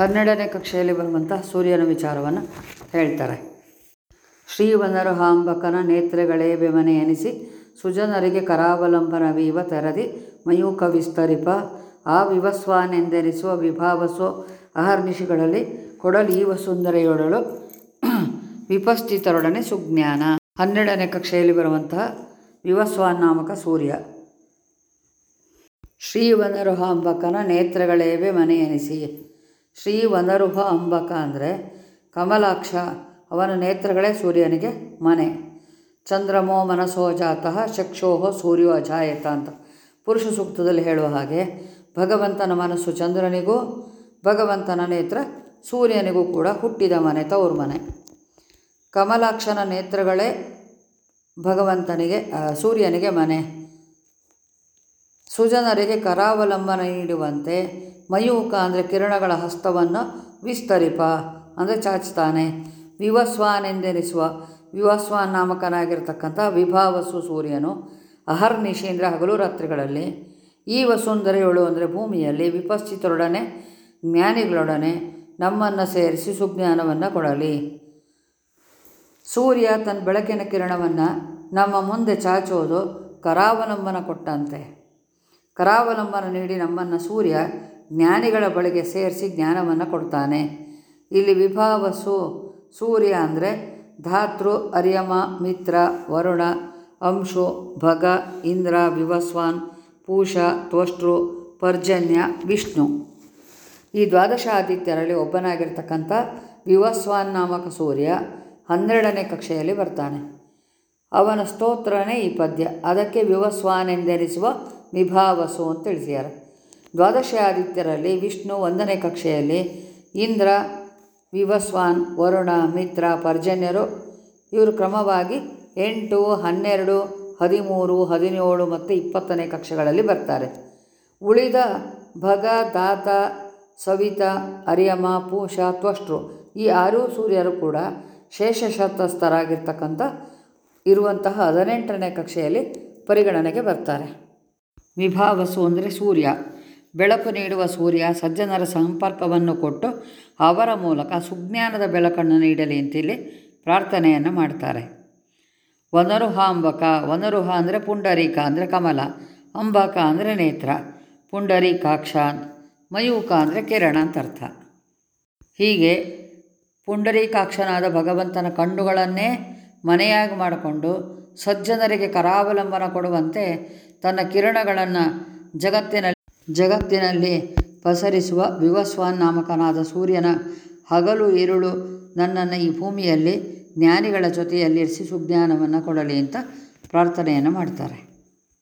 ಹನ್ನೆರಡನೇ ಕಕ್ಷೆಯಲ್ಲಿ ಬರುವಂತಹ ಸೂರ್ಯನ ವಿಚಾರವನ್ನು ಹೇಳ್ತಾರೆ. ಶ್ರೀವನರು ಹಾಂಬಕನ ನೇತ್ರಗಳೇ ಬೆಮನೆ ಎನಿಸಿ ಸುಜನರಿಗೆ ಕರಾವಲಂಬನವೀವ ತೆರದಿ ಮಯೂಕ ವಿಸ್ತರಿಪ. ಆ ವಿವಸ್ವಾನೆಂದೆನಿಸುವ ವಿಭಾವಸೋ ಅಹರ್ನಿಶಿಗಳಲ್ಲಿ ಕೊಡಲೀವ ಸುಂದರೆಯೊಡಲು ವಿಪಸ್ಥಿತರೊಡನೆ ಸುಜ್ಞಾನ. ಹನ್ನೆರಡನೇ ಕಕ್ಷೆಯಲ್ಲಿ ಬರುವಂತಹ ವಿವಸ್ವಾನ್ ನಾಮಕ ಸೂರ್ಯ. ಶ್ರೀವನರುಹಾಂಬಕನ ನೇತ್ರಗಳೇ ನೇತ್ರಗಳೇವೆ ಮನೆ ಎನಿಸಿ ಶ್ರೀವನರುಹ ಅಂಬಕ ಅಂದರೆ ಕಮಲಾಕ್ಷ ಅವನ ನೇತ್ರಗಳೇ ಸೂರ್ಯನಿಗೆ ಮನೆ. ಚಂದ್ರಮೋ ಮನಸೋ ಜಾತಃ ಚಕ್ಷೋಹೋ ಸೂರ್ಯೋ ಅಜಾಯತ ಅಂತ ಪುರುಷ ಸೂಕ್ತದಲ್ಲಿ ಹೇಳುವ ಹಾಗೆ ಭಗವಂತನ ಮನಸ್ಸು ಚಂದ್ರನಿಗೂ ಭಗವಂತನ ನೇತ್ರ ಸೂರ್ಯನಿಗೂ ಕೂಡ ಹುಟ್ಟಿದ ಮನೆ, ತವರು ಮನೆ. ಕಮಲಾಕ್ಷನ ನೇತ್ರಗಳೇ ಭಗವಂತನಿಗೆ ಸೂರ್ಯನಿಗೆ ಮನೆ. ಸುಜನರಿಗೆ ಕರಾವಲಂಬನ ನೀಡುವಂತೆ ಮಯೂಕ ಅಂದರೆ ಕಿರಣಗಳ ಹಸ್ತವನ್ನು ವಿಸ್ತರಿಪ ಅಂದರೆ ಚಾಚ್ತಾನೆ. ವಿವಸ್ವಾನೆಂದೆನಿಸುವ ವಿವಸ್ವಾನ್ ನಾಮಕನಾಗಿರ್ತಕ್ಕಂಥ ವಿಭಾವಸು ಸೂರ್ಯನು ಅಹರ್ನಿಶಿ ಹಗಲು ರಾತ್ರಿಗಳಲ್ಲಿ, ಈ ವಸುಂಧರೆಯೊಳು ಅಂದರೆ ಭೂಮಿಯಲ್ಲಿ ವಿಪಶ್ಚಿತರೊಡನೆ, ಜ್ಞಾನಿಗಳೊಡನೆ ನಮ್ಮನ್ನು ಸೇರಿಸಿ ಸುಜ್ಞಾನವನ್ನು ಕೊಡಲಿ. ಸೂರ್ಯ ತನ್ನ ಬೆಳಕಿನ ಕಿರಣವನ್ನು ನಮ್ಮ ಮುಂದೆ ಚಾಚೋದು ಕರಾವಲಂಬನ ಕೊಟ್ಟಂತೆ. ಕರಾವಲಂಬನ ನೀಡಿ ನಮ್ಮನ್ನು ಸೂರ್ಯ ಜ್ಞಾನಿಗಳ ಬಳಿಗೆ ಸೇರಿಸಿ ಜ್ಞಾನವನ್ನು ಕೊಡ್ತಾನೆ. ಇಲ್ಲಿ ವಿಭಾವಸು ಸೂರ್ಯ ಅಂದರೆ ಧಾತೃ, ಅರ್ಯಮ, ಮಿತ್ರ, ವರುಣ, ಅಂಶು, ಭಗ, ಇಂದ್ರ, ವಿವಸ್ವಾನ್, ಪೂಷ, ತ್ವಷ್ಟೃ, ಪರ್ಜನ್ಯ, ವಿಷ್ಣು. ಈ ದ್ವಾದಶ ಆದಿತ್ಯರಲ್ಲಿ ಒಬ್ಬನಾಗಿರ್ತಕ್ಕಂಥ ವಿವಸ್ವಾನ್ ನಾಮಕ ಸೂರ್ಯ ಹನ್ನೆರಡನೇ ಕಕ್ಷೆಯಲ್ಲಿ ಬರ್ತಾನೆ. ಅವನ ಸ್ತೋತ್ರನೇ ಈ ಪದ್ಯ. ಅದಕ್ಕೆ ವಿವಸ್ವಾನ್ ಎಂದೆನಿಸುವ ವಿಭಾವಸು ಅಂತ ತಿಳಿಸಿದ್ದಾರೆ. ದ್ವಾದಶ ಆದಿತ್ಯರಲ್ಲಿ ವಿಷ್ಣು ಒಂದನೇ ಕಕ್ಷೆಯಲ್ಲಿ ಇಂದ್ರ, ವಿವಸ್ವಾನ್, ವರುಣ, ಮಿತ್ರ, ಪರ್ಜನ್ಯರು ಇವರು ಕ್ರಮವಾಗಿ ಎಂಟು, ಹನ್ನೆರಡು, ಹದಿಮೂರು, ಹದಿನೇಳು ಮತ್ತು ಇಪ್ಪತ್ತನೇ ಕಕ್ಷೆಗಳಲ್ಲಿ ಬರ್ತಾರೆ. ಉಳಿದ ಭಗ, ದಾತ, ಸವಿತ, ಅರಿಯಮ, ಪೂಷ ತ್ವಷ್ಟ್ರು ಈ ಆರೂ ಸೂರ್ಯರು ಕೂಡ ಶೇಷಶತಸ್ಥರಾಗಿರ್ತಕ್ಕಂಥ ಇರುವಂತಹ ಹದಿನೆಂಟನೇ ಕಕ್ಷೆಯಲ್ಲಿ ಪರಿಗಣನೆಗೆ ಬರ್ತಾರೆ. ವಿಭಾವಸು ಅಂದರೆ ಸೂರ್ಯ. ಬೆಳಕು ನೀಡುವ ಸೂರ್ಯ ಸಜ್ಜನರ ಸಂಪರ್ಕವನ್ನು ಕೊಟ್ಟು ಅವರ ಮೂಲಕ ಸುಜ್ಞಾನದ ಬೆಳಕನ್ನು ನೀಡಲಿ ಅಂತೇಳಿ ಪ್ರಾರ್ಥನೆಯನ್ನು ಮಾಡ್ತಾರೆ. ವನರುಹ ಅಂಬಕ, ವನರುಹ ಅಂದರೆ ಪುಂಡರೀಕ ಅಂದರೆ ಕಮಲ, ಅಂಬಕ ಅಂದರೆ ನೇತ್ರ ಪುಂಡರೀಕಾಕ್ಷ ಮಯೂಕ ಅಂದರೆ ಕಿರಣ ಅಂತ ಅರ್ಥ. ಹೀಗೆ ಪುಂಡರೀಕಾಕ್ಷನಾದ ಭಗವಂತನ ಕಣ್ಣುಗಳನ್ನೇ ಮನೆಯಾಗಿ ಮಾಡಿಕೊಂಡು ಸಜ್ಜನರಿಗೆ ಕರಾವಲಂಬನ ಕೊಡುವಂತೆ ತನ್ನ ಕಿರಣಗಳನ್ನು ಜಗತ್ತಿನಲ್ಲಿ ಜಗತ್ತಿನಲ್ಲಿ ಪಸರಿಸುವ ವಿವಸ್ವಾನ್ ನಾಮಕನಾದ ಸೂರ್ಯನ ಹಗಲು ಇರುಳು ನನ್ನನ್ನು ಈ ಭೂಮಿಯಲ್ಲಿ ಜ್ಞಾನಿಗಳ ಜೊತೆಯಲ್ಲಿರಿಸಿ ಸುಜ್ಞಾನವನ್ನು ಕೊಡಲಿ ಅಂತ ಪ್ರಾರ್ಥನೆಯನ್ನು ಮಾಡ್ತಾರೆ.